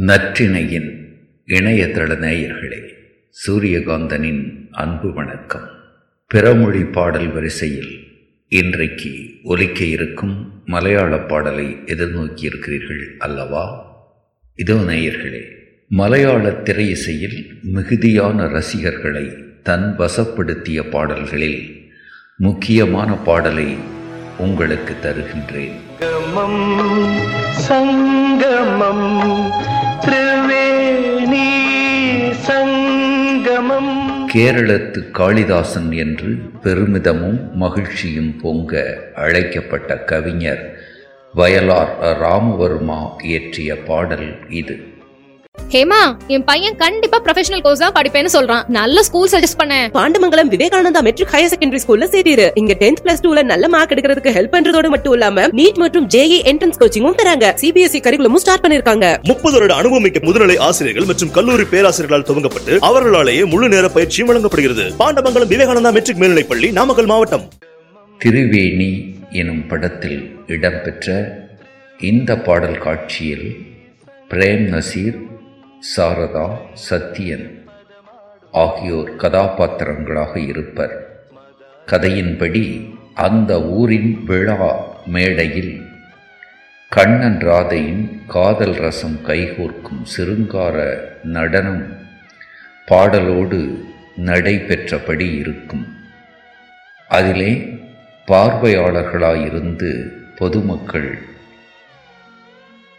நற்றிணையின் இணையதள நேயர்களே சூரியகாந்தனின் அன்பு வணக்கம். பிறமொழி பாடல் வரிசையில் இன்றைக்கு ஒலிக்க இருக்கும் மலையாள பாடலை எதிர்நோக்கியிருக்கிறீர்கள் அல்லவா? இதோ நேயர்களே மலையாள திரையிசையில் மிகுதியான ரசிகர்களை தன் வசப்படுத்திய பாடல்களில் முக்கியமான பாடலை உங்களுக்கு தருகின்றேன். சங்கமம் சங்கமம் திரிவேணி சங்கமம். கேரளத்து காளிதாசன் என்று பெருமிதமும் மகிழ்ச்சியும் பொங்க அழைக்கப்பட்ட கவிஞர் வயலார் ராமவர்மா இயற்றிய பாடல் இது. ஹேமா என் பையன் கண்டிப்பா ப்ரொஃபஷனல் கோர்ஸ் தான் படிப்பேன்னு சொல்றான். நல்ல ஸ்கூல் சஜஸ்ட் பண்ண. Pandamangalam Vivekananda matric higher secondary ஸ்கூல்ல சேரிரு இங்க டென்த் பிளஸ் டூல நல்ல மார்க் எடுக்கிறதுக்கு ஹெல்ப் பண்றதோட மட்டும் இல்லாம நீட் மற்றும் ஜேஇ என்ட்ரன்ஸ் கோச்சிங்கும் தராங்க சிபிஎஸ்இ கரிகுலமும் ஸ்டார்ட் பண்ணிருக்காங்க. முப்பது வருட அனுபவமிக்க முதுநிலை ஆசிரியர்கள் மற்றும் கல்லூரி பேராசிரியர்களால் துவங்கப்பட்டு அவர்களாலேயே முழு நேர பயிற்சியும் வழங்கப்படுகிறது. பாண்டமங்கலம் விவேகானந்தா மெட்ரிக் மேல்நிலைப் பள்ளி நாமக்கல் மாவட்டம். திருவேணி எனும் படத்தில் இடம்பெற்ற இந்த பாடல் காட்சியில் பிரேம் நசீர் சாரதா சத்யன் ஆகியோர் கதாபாத்திரங்களாக இருப்பர். கதையின்படி அந்த ஊரின் விழா மேடையில் கண்ணன் ராதையின் காதல் ரசம் கைகோர்க்கும் சிருங்கார நடனம் பாடலோடு நடைபெற்றபடி இருக்கும். அதிலே பார்வையாளர்களாயிருந்து பொதுமக்கள்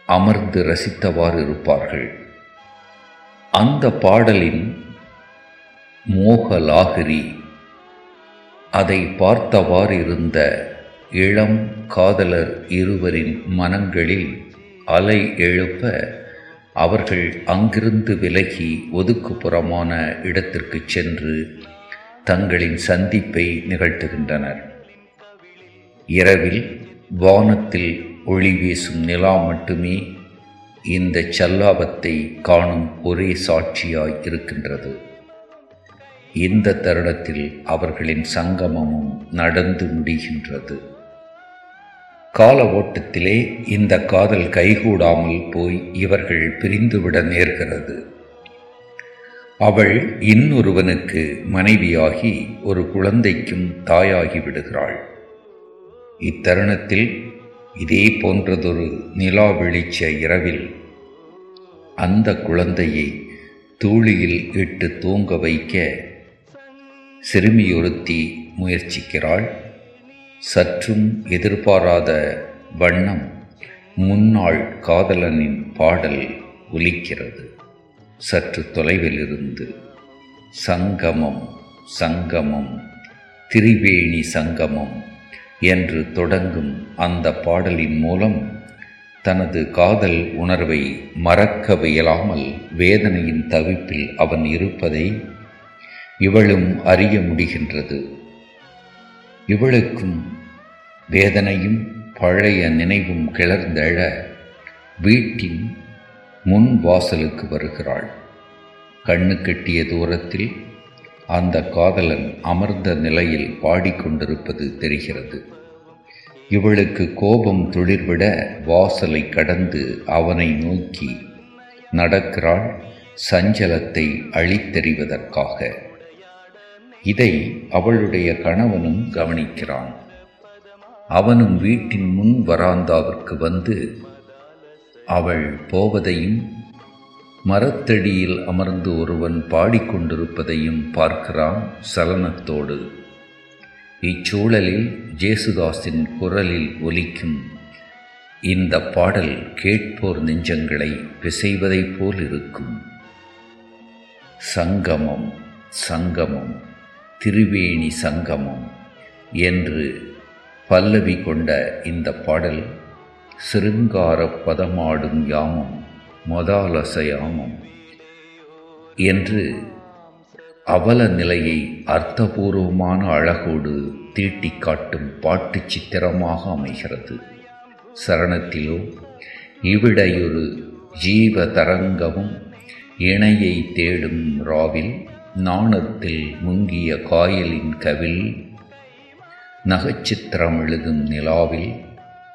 அமர்ந்து ரசித்தவாறு இருப்பார்கள். அந்த பாடலின் மோகலாகிரி. அதை பார்த்தவாறிருந்த இளம் காதலர் இருவரின் மனங்களில் அலை எழுப்ப அவர்கள் அங்கிருந்து விலகி ஒதுக்குப்புறமான இடத்திற்கு சென்று தங்களின் சந்திப்பை நிகழ்த்துகின்றனர். இரவில் வானத்தில் ஒளி வீசும் நிலா மட்டுமே இந்த சல்லாபத்தை காணும் ஒரே சாட்சியாய் இருக்கின்றது. இந்த தருணத்தில் அவர்களின் சங்கமமும் நடந்து முடிகின்றது. கால ஓட்டத்திலே இந்த காதல் கைகூடாமல் போய் இவர்கள் பிரிந்துவிட நேர்கிறது. அவள் இன்னொருவனுக்கு மனைவியாகி ஒரு குழந்தைக்கும் தாயாகி விடுகிறாள். இத்தருணத்தில் இதே போன்றதொரு நிலா வெளிச்ச இரவில் அந்த குழந்தையை தூளியில் இட்டு தூங்க வைக்க சிறுமியொருத்தி முயற்சிக்கிறாள். சற்றும் எதிர்பாராத வண்ணம் முன்னாள் காதலனின் பாடல் ஒலிக்கிறது. சற்று தொலைவிலிருந்து சங்கமம் சங்கமம் திரிவேணி சங்கமம் என்று தொடங்கும் அந்த பாடலின் மூலம் தனது காதல் உணர்வை மறக்கவியலாமல் வேதனையின் தவிப்பில் அவன் இருப்பதை இவளும் அறிய முடிகின்றது. இவளுக்கும் வேதனையும் பழைய நினைவும் கிளர்ந்தெழ வீட்டின் முன் வாசலுக்கு வருகிறாள். கண்ணு கட்டிய தூரத்தில் அந்த காதலன் அமர்ந்த நிலையில் பாடிக்கொண்டிருப்பது தெரிகிறது. இவளுக்கு கோபம் துளிர்விட வாசலை கடந்து அவனை நோக்கி நடக்கிறாள் சஞ்சலத்தை அழித்தெறிவதற்காக. இதை அவளுடைய கணவனும் கவனிக்கிறான். அவனும் வீட்டின் முன் வராந்தாவிற்கு வந்து அவள் போவதையும் மரத்தடியில் அமர்ந்து ஒருவன் பாடிக்கொண்டிருப்பதையும் பார்க்கிறான் சலனத்தோடு. இச்சூழலில் ஜேசுதாஸின் குரலில் ஒலிக்கும் இந்த பாடல் கேட்போர் நெஞ்சங்களை பிசைவதைப் போல் இருக்கும். சங்கமம் சங்கமம் திருவேணி சங்கமம் என்று பல்லவி கொண்ட இந்த பாடல் சிருங்கார பதமாடும் யாமம். மொதாலசயாமம். என்று அவல நிலையை அர்த்தபூர்வமான அழகோடு தீட்டி காட்டும் பாட்டு சித்திரமாக அமைகிறது. சரணத்திலோ இவிடையொரு ஜீவ தரங்கமும் இணையை தேடும் ராவில் நாணத்தில் முங்கிய காயலின் கவில் நகைச்சித்திரம் எழுதும் நிலாவில்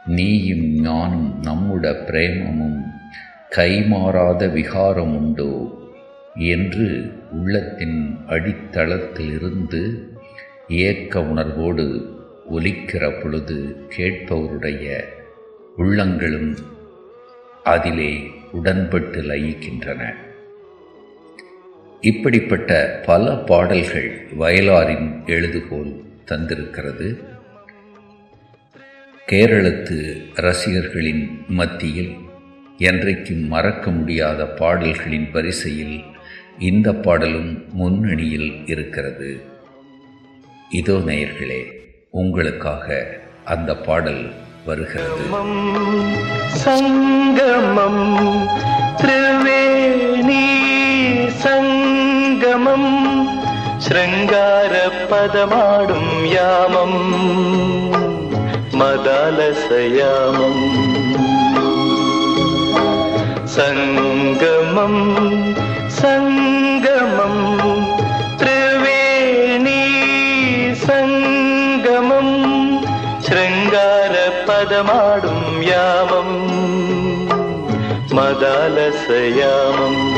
நீயும் நானும் நம்முட பிரேமமும் கைமாறாத விகாரம் உண்டோ என்று உள்ளத்தின் அடித்தளத்திலிருந்து ஏக்க உணர்வோடு ஒலிக்கிற பொழுது கேட்பவருடைய உள்ளங்களும் அதிலே உடன்பட்டு லயிக்கின்றன. இப்படிப்பட்ட பல பாடல்கள் வயலாரின் எழுதுகோல் தந்திருக்கிறது. கேரளத்து ரசிகர்களின் மத்தியில் என்றைக்கும் மறக்க முடியாத பாடல்களின் வரிசையில் இந்த பாடலும் முன்னணியில் இருக்கிறது இதோ நேயர்களே உங்களுக்காக அந்த பாடல் வருகிறது சங்கமம் திரிவேணி சங்கமம் ശൃംഗാര പദമാടും യാമം മദാലസയാമം सङ्गमं सङ्गमम् त्रिवेणी सङ्गमं शृङ्गारपदमाडुं यामम् मदालसयामम्।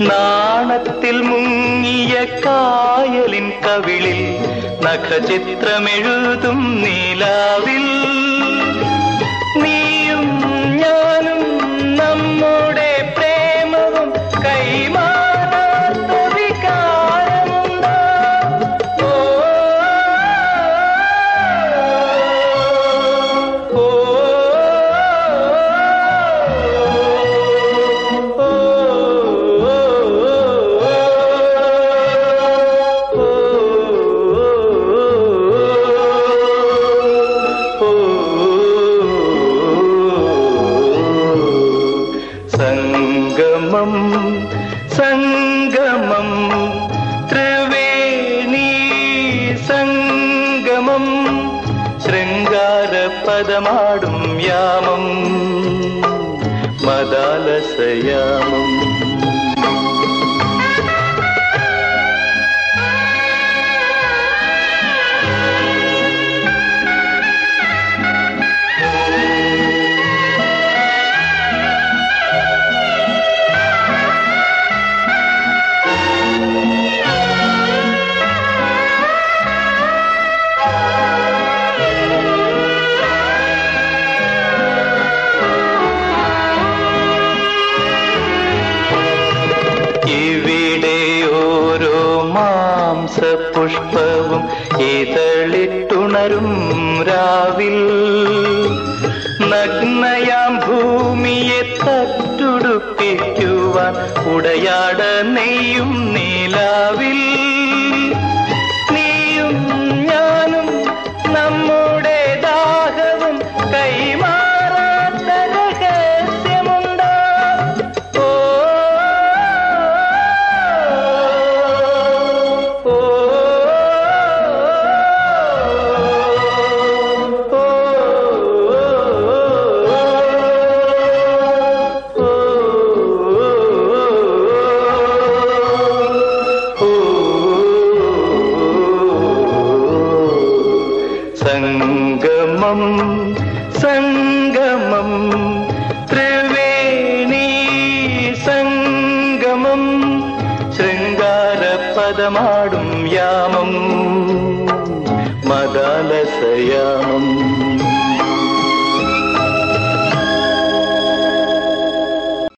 നാണത്തിൽ മുങ്ങിയ കായലിൻ കവിളിൽ നഖചിത്രമെഴുതും നീലാവിൽ. பாடும் யாமம் मदालसयामम् ഇവിടെ ഓരോ മാംസപുഷ്പവും ഇതളിട്ടുണരും രാവിൽ. നഗ്നയാം ഭൂമിയെ തട്ടുടുപ്പിക്കുവാൻ ഉടയാട നെയ്യും നീലാവിൽ. त्रिवेणी सङ्गमम् शृङ्गारपदमाडुं यामम् मदालसयामम्